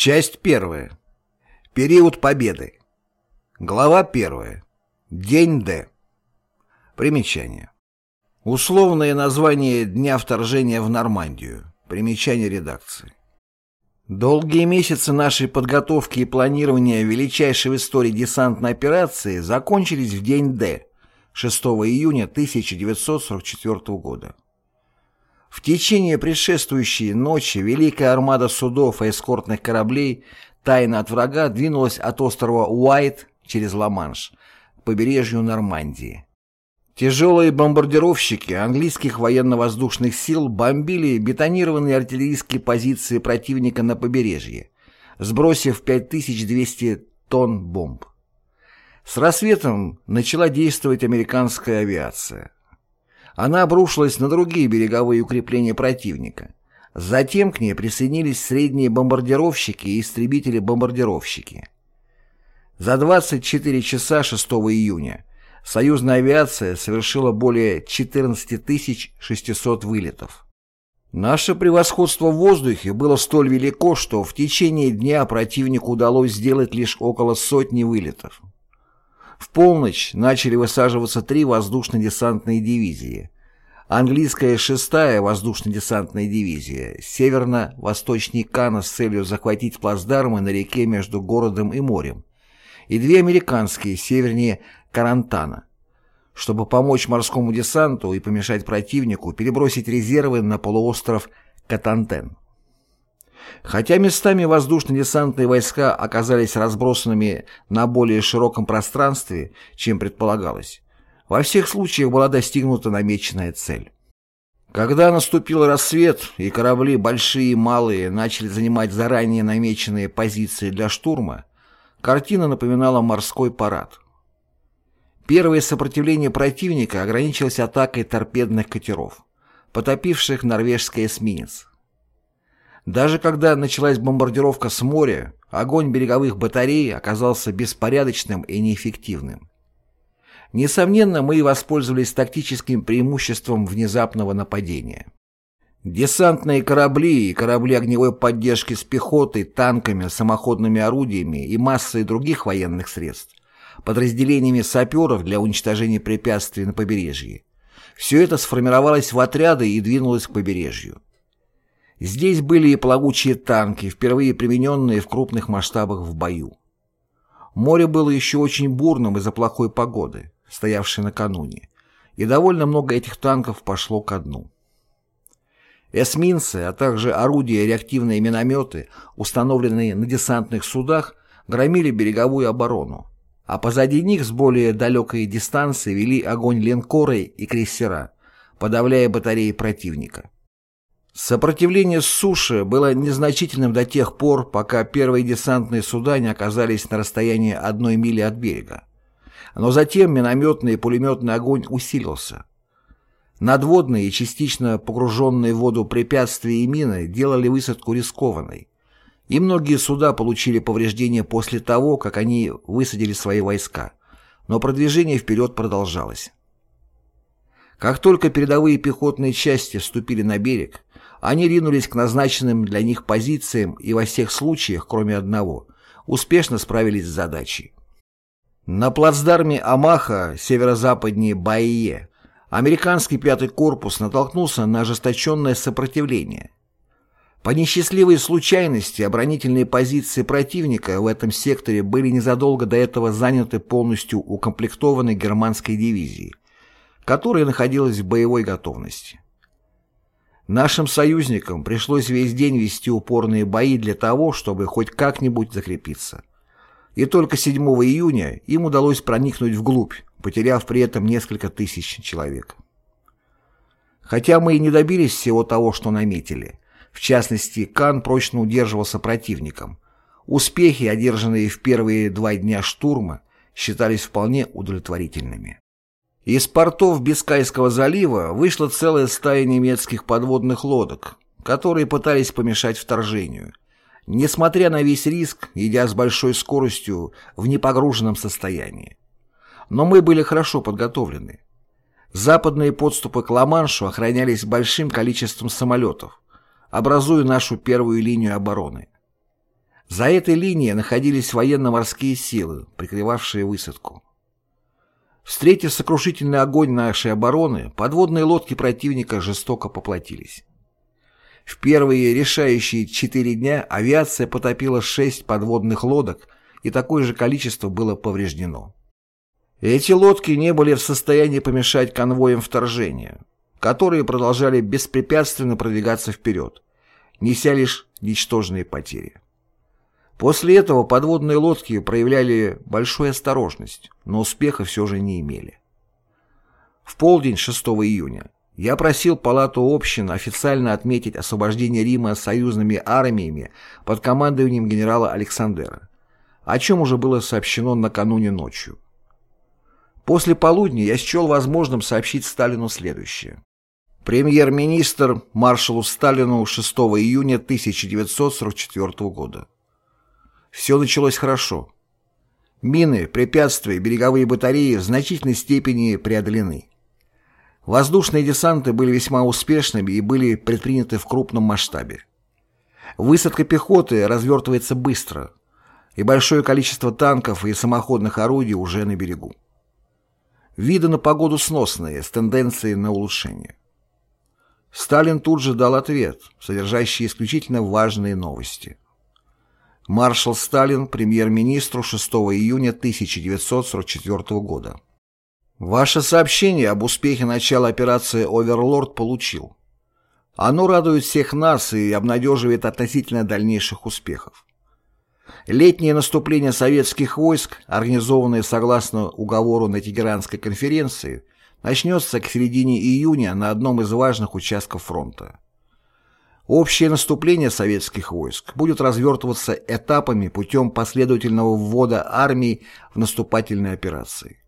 Часть первая. Период Победы. Глава первая. День Д. Примечание. Условное название Дня вторжения в Нормандию. Примечание редакции. Долгие месяцы нашей подготовки и планирования величайшей в истории десантной операции закончились в день Д, 6 июня 1944 года. В течение предшествующей ночи Великая армада судов и эскортных кораблей тайно от врага двинулась от острова Уайт через Ла-Манш к побережью Нормандии. Тяжелые бомбардировщики английских военно-воздушных сил бомбили бетонированные артиллерийские позиции противника на побережье, сбросив 5200 тонн бомб. С рассветом начала действовать американская авиация. Она обрушилась на другие береговые укрепления противника. Затем к ней присоединились средние бомбардировщики и истребители-бомбардировщики. За 24 часа 6 июня союзная авиация совершила более 14 600 вылетов. Наше превосходство в воздухе было столь велико, что в течение дня противнику удалось сделать лишь около сотни вылетов. В полночь начали высаживаться три воздушно-десантные дивизии. Английская 6-я воздушно-десантная дивизия, северно-восточней Кана с целью захватить плацдармы на реке между городом и морем, и две американские, севернее Карантана, чтобы помочь морскому десанту и помешать противнику перебросить резервы на полуостров Катантен. Хотя местами воздушно-десантные войска оказались разбросанными на более широком пространстве, чем предполагалось, во всех случаях была достигнута намеченная цель. Когда наступил рассвет, и корабли, большие и малые, начали занимать заранее намеченные позиции для штурма, картина напоминала морской парад. Первое сопротивление противника ограничилось атакой торпедных катеров, потопивших норвежский эсминец. Даже когда началась бомбардировка с моря, огонь береговых батарей оказался беспорядочным и неэффективным. Несомненно, мы воспользовались тактическим преимуществом внезапного нападения. Десантные корабли и корабли огневой поддержки с пехотой, танками, самоходными орудиями и массой других военных средств, подразделениями саперов для уничтожения препятствий на побережье. Все это сформировалось в отряды и двинулось к побережью. Здесь были и плавучие танки, впервые примененные в крупных масштабах в бою. Море было еще очень бурным из-за плохой погоды, стоявшей накануне, и довольно много этих танков пошло ко дну. Эсминцы, а также орудия и реактивные минометы, установленные на десантных судах, громили береговую оборону, а позади них с более далекой дистанции вели огонь линкоры и крейсера, подавляя батареи противника. Сопротивление с суши было незначительным до тех пор, пока первые десантные суда не оказались на расстоянии одной мили от берега. Но затем минометный и пулеметный огонь усилился. Надводные и частично погруженные в воду препятствия и мины делали высадку рискованной. И многие суда получили повреждения после того, как они высадили свои войска. Но продвижение вперед продолжалось. Как только передовые пехотные части вступили на берег, они ринулись к назначенным для них позициям и во всех случаях, кроме одного, успешно справились с задачей. На плацдарме Амаха, северо-западнее Баие, американский пятый корпус натолкнулся на ожесточенное сопротивление. По несчастливой случайности оборонительные позиции противника в этом секторе были незадолго до этого заняты полностью укомплектованной германской дивизией, которая находилась в боевой готовности. Нашим союзникам пришлось весь день вести упорные бои для того, чтобы хоть как-нибудь закрепиться. И только 7 июня им удалось проникнуть вглубь, потеряв при этом несколько тысяч человек. Хотя мы и не добились всего того, что наметили, в частности, Кан прочно удерживался противником, успехи, одержанные в первые два дня штурма, считались вполне удовлетворительными. Из портов Бискайского залива вышла целая стая немецких подводных лодок, которые пытались помешать вторжению. Несмотря на весь риск, идя с большой скоростью в непогруженном состоянии. Но мы были хорошо подготовлены. Западные подступы к Ла-Маншу охранялись большим количеством самолетов, образуя нашу первую линию обороны. За этой линией находились военно-морские силы, прикрывавшие высадку. Встретив сокрушительный огонь нашей обороны, подводные лодки противника жестоко поплатились. В первые решающие четыре дня авиация потопила шесть подводных лодок, и такое же количество было повреждено. Эти лодки не были в состоянии помешать конвоям вторжения, которые продолжали беспрепятственно продвигаться вперед, неся лишь ничтожные потери. После этого подводные лодки проявляли большую осторожность, но успеха все же не имели. В полдень 6 июня я просил Палату общин официально отметить освобождение Рима союзными армиями под командованием генерала Александера, о чем уже было сообщено накануне ночью. После полудня я счел возможным сообщить Сталину следующее. Премьер-министр маршалу Сталину 6 июня 1944 года. Все началось хорошо. Мины, препятствия, береговые батареи в значительной степени преодолены. Воздушные десанты были весьма успешными и были предприняты в крупном масштабе. Высадка пехоты развертывается быстро, и большое количество танков и самоходных орудий уже на берегу. Виды на погоду сносные, с тенденцией на улучшение. Сталин тут же дал ответ, содержащий исключительно важные новости. Маршал Сталин премьер-министру 6 июня 1944 года. Ваше сообщение об успехе начала операции «Оверлорд» получил. Оно радует всех нас и обнадеживает относительно дальнейших успехов. Летнее наступление советских войск, организованное согласно уговору на Тегеранской конференции, начнется к середине июня на одном из важных участков фронта. Общее наступление советских войск будет развертываться этапами путем последовательного ввода армий в наступательные операции.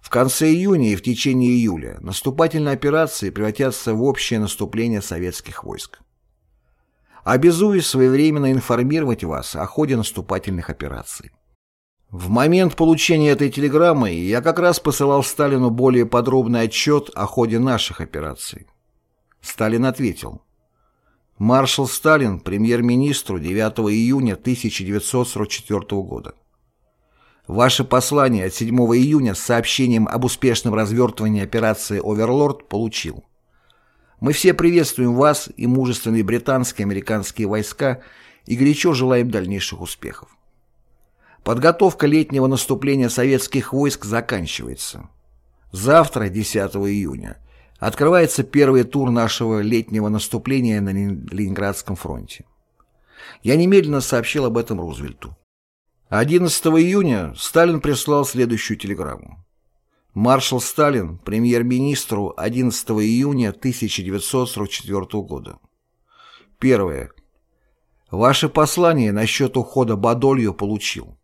В конце июня и в течение июля наступательные операции превратятся в общее наступление советских войск. Обязуюсь своевременно информировать вас о ходе наступательных операций. В момент получения этой телеграммы я как раз посылал Сталину более подробный отчет о ходе наших операций. Сталин ответил – Маршал Сталин премьер-министру 9 июня 1944 года. Ваше послание от 7 июня с сообщением об успешном развертывании операции «Оверлорд» получил. Мы все приветствуем вас и мужественные британские и американские войска и горячо желаем дальнейших успехов. Подготовка летнего наступления советских войск заканчивается. Завтра, 10 июня, Открывается первый тур нашего летнего наступления на Ленинградском фронте. Я немедленно сообщил об этом Рузвельту. 11 июня Сталин прислал следующую телеграмму. Маршал Сталин премьер-министру 11 июня 1944 года. Первое. Ваше послание насчет ухода Бадолью получил.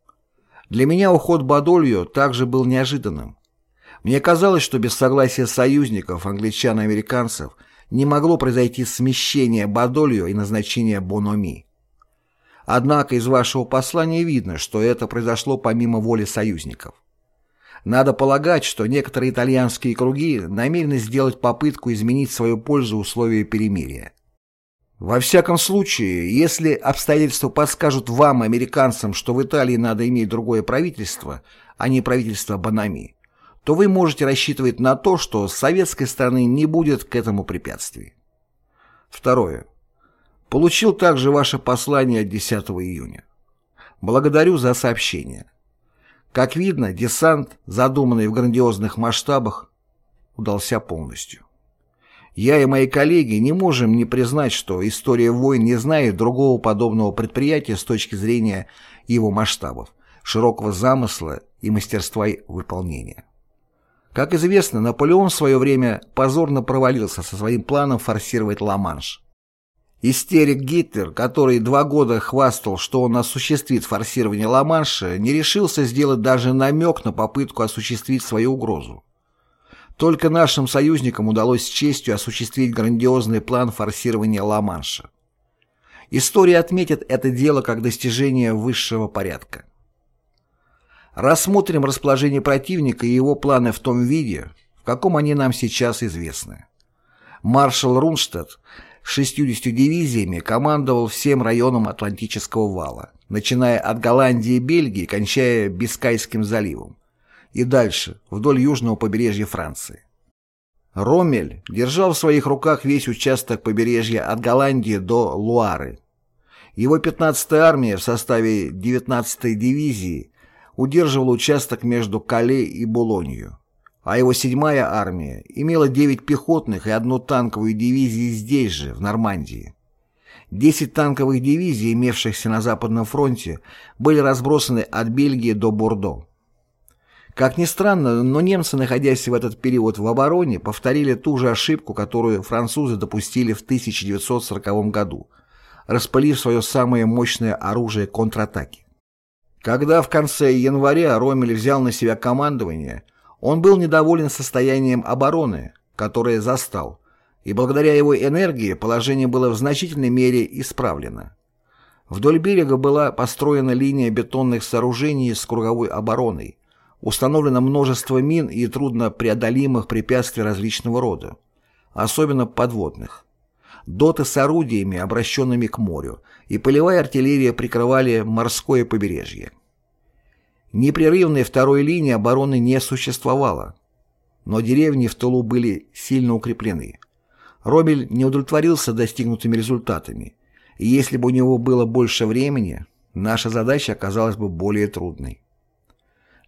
Для меня уход Бадолью также был неожиданным. Мне казалось, что без согласия союзников, англичан и американцев, не могло произойти смещение Бадолью и назначение Бономи. Однако из вашего послания видно, что это произошло помимо воли союзников. Надо полагать, что некоторые итальянские круги намерены сделать попытку изменить свою пользу условия перемирия. Во всяком случае, если обстоятельства подскажут вам, американцам, что в Италии надо иметь другое правительство, а не правительство Банами, то вы можете рассчитывать на то, что с советской стороны не будет к этому препятствий. Второе. Получил также ваше послание от 10 июня. Благодарю за сообщение. Как видно, десант, задуманный в грандиозных масштабах, удался полностью. Я и мои коллеги не можем не признать, что история войн не знает другого подобного предприятия с точки зрения его масштабов, широкого замысла и мастерства выполнения. Как известно, Наполеон в свое время позорно провалился со своим планом форсировать Ла-Манш. Истерик Гитлер, который два года хвастал, что он осуществит форсирование Ла-Манша, не решился сделать даже намек на попытку осуществить свою угрозу. Только нашим союзникам удалось с честью осуществить грандиозный план форсирования Ла-Манша. История отметит это дело как достижение высшего порядка. Рассмотрим расположение противника и его планы в том виде, в каком они нам сейчас известны. Маршал Рунштадт 60 дивизиями командовал всем районом Атлантического вала, начиная от Голландии и Бельгии, кончая Бискайским заливом, и дальше, вдоль южного побережья Франции. Роммель держал в своих руках весь участок побережья от Голландии до Луары. Его 15-я армия в составе 19-й дивизии удерживала участок между Кале и Булонью а его 7-я армия имела 9 пехотных и одну танковую дивизию здесь же, в Нормандии. 10 танковых дивизий, имевшихся на Западном фронте, были разбросаны от Бельгии до Бордо. Как ни странно, но немцы, находясь в этот период в обороне, повторили ту же ошибку, которую французы допустили в 1940 году, распылив свое самое мощное оружие контратаки. Когда в конце января Ромель взял на себя командование – он был недоволен состоянием обороны, которое застал, и благодаря его энергии положение было в значительной мере исправлено. Вдоль берега была построена линия бетонных сооружений с круговой обороной, установлено множество мин и труднопреодолимых препятствий различного рода, особенно подводных. Доты с орудиями, обращенными к морю, и полевая артиллерия прикрывали морское побережье. Непрерывной второй линии обороны не существовало, но деревни в тылу были сильно укреплены. Ромель не удовлетворился достигнутыми результатами, и если бы у него было больше времени, наша задача оказалась бы более трудной.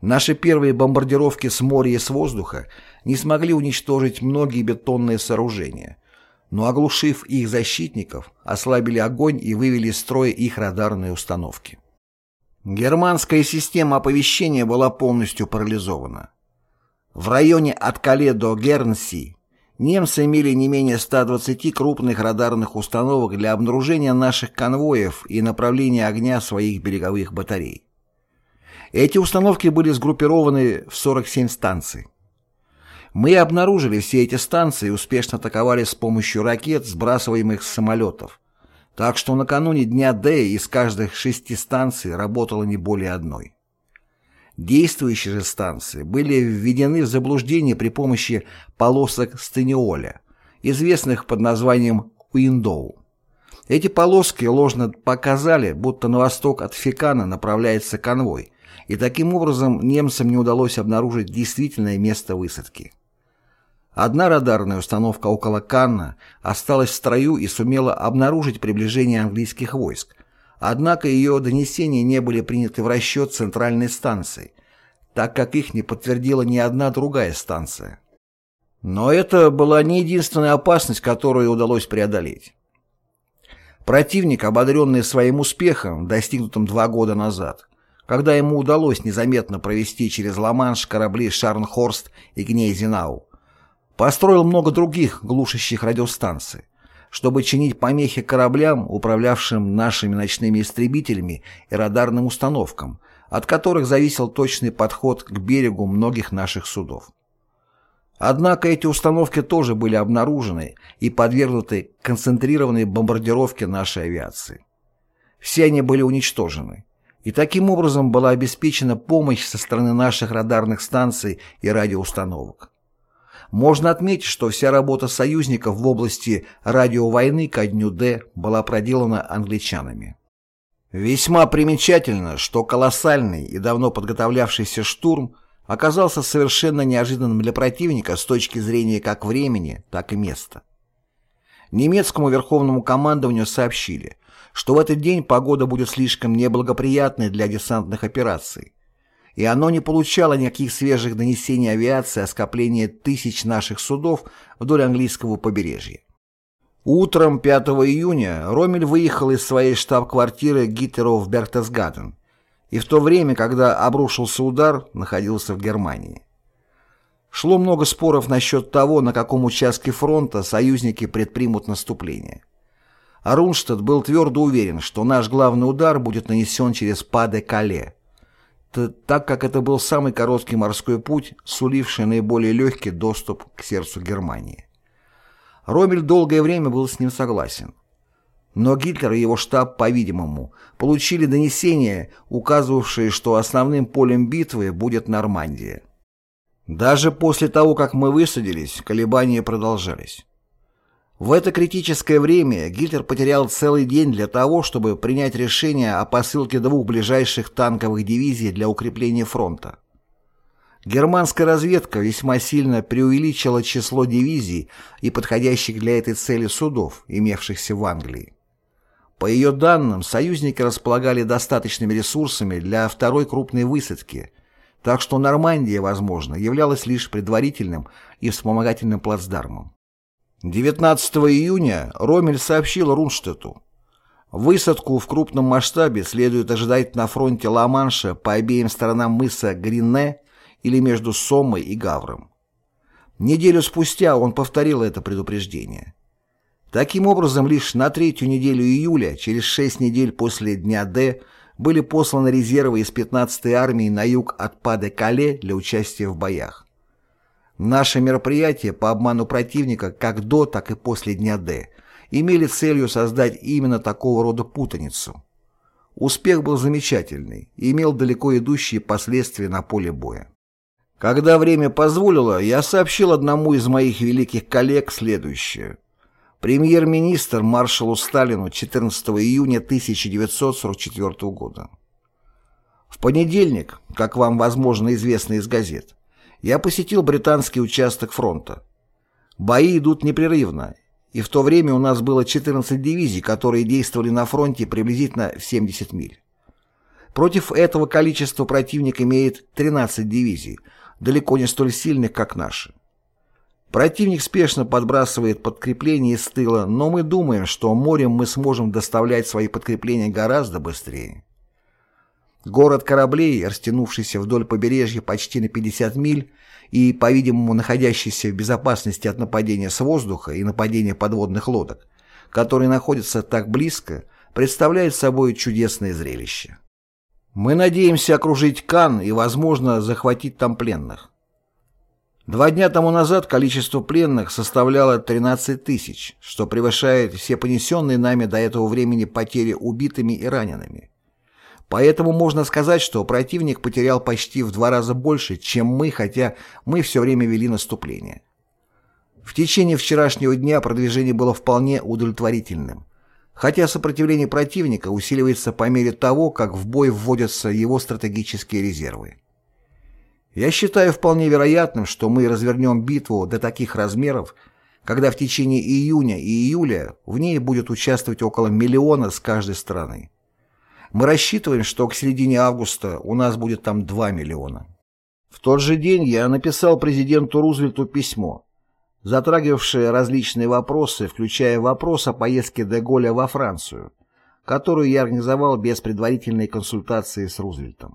Наши первые бомбардировки с моря и с воздуха не смогли уничтожить многие бетонные сооружения, но оглушив их защитников, ослабили огонь и вывели из строя их радарные установки. Германская система оповещения была полностью парализована. В районе от Кале до Гернси немцы имели не менее 120 крупных радарных установок для обнаружения наших конвоев и направления огня своих береговых батарей. Эти установки были сгруппированы в 47 станций. Мы обнаружили все эти станции и успешно атаковали с помощью ракет, сбрасываемых с самолетов, так что накануне дня Д из каждых шести станций работало не более одной. Действующие же станции были введены в заблуждение при помощи полосок стениоля, известных под названием Уиндоу. Эти полоски ложно показали, будто на восток от Фекана направляется конвой, и таким образом немцам не удалось обнаружить действительное место высадки. Одна радарная установка около Канна осталась в строю и сумела обнаружить приближение английских войск, однако ее донесения не были приняты в расчет центральной станции, так как их не подтвердила ни одна другая станция. Но это была не единственная опасность, которую удалось преодолеть. Противник, ободренный своим успехом, достигнутым два года назад, когда ему удалось незаметно провести через Ла-Манш корабли Шарнхорст и Гнейзенау, Построил много других глушащих радиостанций, чтобы чинить помехи кораблям, управлявшим нашими ночными истребителями и радарным установкам, от которых зависел точный подход к берегу многих наших судов. Однако эти установки тоже были обнаружены и подвергнуты концентрированной бомбардировке нашей авиации. Все они были уничтожены, и таким образом была обеспечена помощь со стороны наших радарных станций и радиоустановок. Можно отметить, что вся работа союзников в области радиовойны ко дню Д была проделана англичанами. Весьма примечательно, что колоссальный и давно подготовлявшийся штурм оказался совершенно неожиданным для противника с точки зрения как времени, так и места. Немецкому верховному командованию сообщили, что в этот день погода будет слишком неблагоприятной для десантных операций, и оно не получало никаких свежих донесений авиации о скоплении тысяч наших судов вдоль английского побережья. Утром 5 июня Ромель выехал из своей штаб-квартиры Гитлера в Бертесгаден и в то время, когда обрушился удар, находился в Германии. Шло много споров насчет того, на каком участке фронта союзники предпримут наступление. А Рунштадт был твердо уверен, что наш главный удар будет нанесен через Паде-Кале, так как это был самый короткий морской путь, суливший наиболее легкий доступ к сердцу Германии. Ромель долгое время был с ним согласен. Но Гитлер и его штаб, по-видимому, получили донесения, указывавшие, что основным полем битвы будет В это критическое время Гитлер потерял целый день для того, чтобы принять решение о посылке двух ближайших танковых дивизий для укрепления фронта. Германская разведка весьма сильно преувеличила число дивизий и подходящих для этой цели судов, имевшихся в Англии. По ее данным, союзники располагали достаточными ресурсами для второй крупной высадки, так что Нормандия, возможно, являлась лишь предварительным и вспомогательным плацдармом. 19 июня Ромель сообщил Рунштету, Высадку в крупном масштабе следует ожидать на фронте Ла-Манша по обеим сторонам мыса Гринне или между Сомой и Гавром. Неделю спустя он повторил это предупреждение. Таким образом, лишь на третью неделю июля, через шесть недель после дня Д, были посланы резервы из 15-й армии на юг от Паде-Кале для участия в боях. Наши мероприятия по обману противника как до, так и после дня Д имели целью создать именно такого рода путаницу. Успех был замечательный и имел далеко идущие последствия на поле боя. Когда время позволило, я сообщил одному из моих великих коллег следующее. Премьер-министр маршалу Сталину 14 июня 1944 года. В понедельник, как вам, возможно, известно из газет, я посетил британский участок фронта. Бои идут непрерывно, и в то время у нас было 14 дивизий, которые действовали на фронте приблизительно в 70 миль. Против этого количества противник имеет 13 дивизий, далеко не столь сильных, как наши. Противник спешно подбрасывает подкрепления из тыла, но мы думаем, что морем мы сможем доставлять свои подкрепления гораздо быстрее. Город кораблей, растянувшийся вдоль побережья почти на 50 миль и, по-видимому, находящийся в безопасности от нападения с воздуха и нападения подводных лодок, которые находятся так близко, представляет собой чудесное зрелище. Мы надеемся окружить Кан и, возможно, захватить там пленных. Два дня тому назад количество пленных составляло 13 тысяч, что превышает все понесенные нами до этого времени потери убитыми и ранеными. Поэтому можно сказать, что противник потерял почти в два раза больше, чем мы, хотя мы все время вели наступление. В течение вчерашнего дня продвижение было вполне удовлетворительным, хотя сопротивление противника усиливается по мере того, как в бой вводятся его стратегические резервы. Я считаю вполне вероятным, что мы развернем битву до таких размеров, когда в течение июня и июля в ней будет участвовать около миллиона с каждой стороны. Мы рассчитываем, что к середине августа у нас будет там 2 миллиона. В тот же день я написал президенту Рузвельту письмо, затрагивавшее различные вопросы, включая вопрос о поездке Деголя во Францию, которую я организовал без предварительной консультации с Рузвельтом.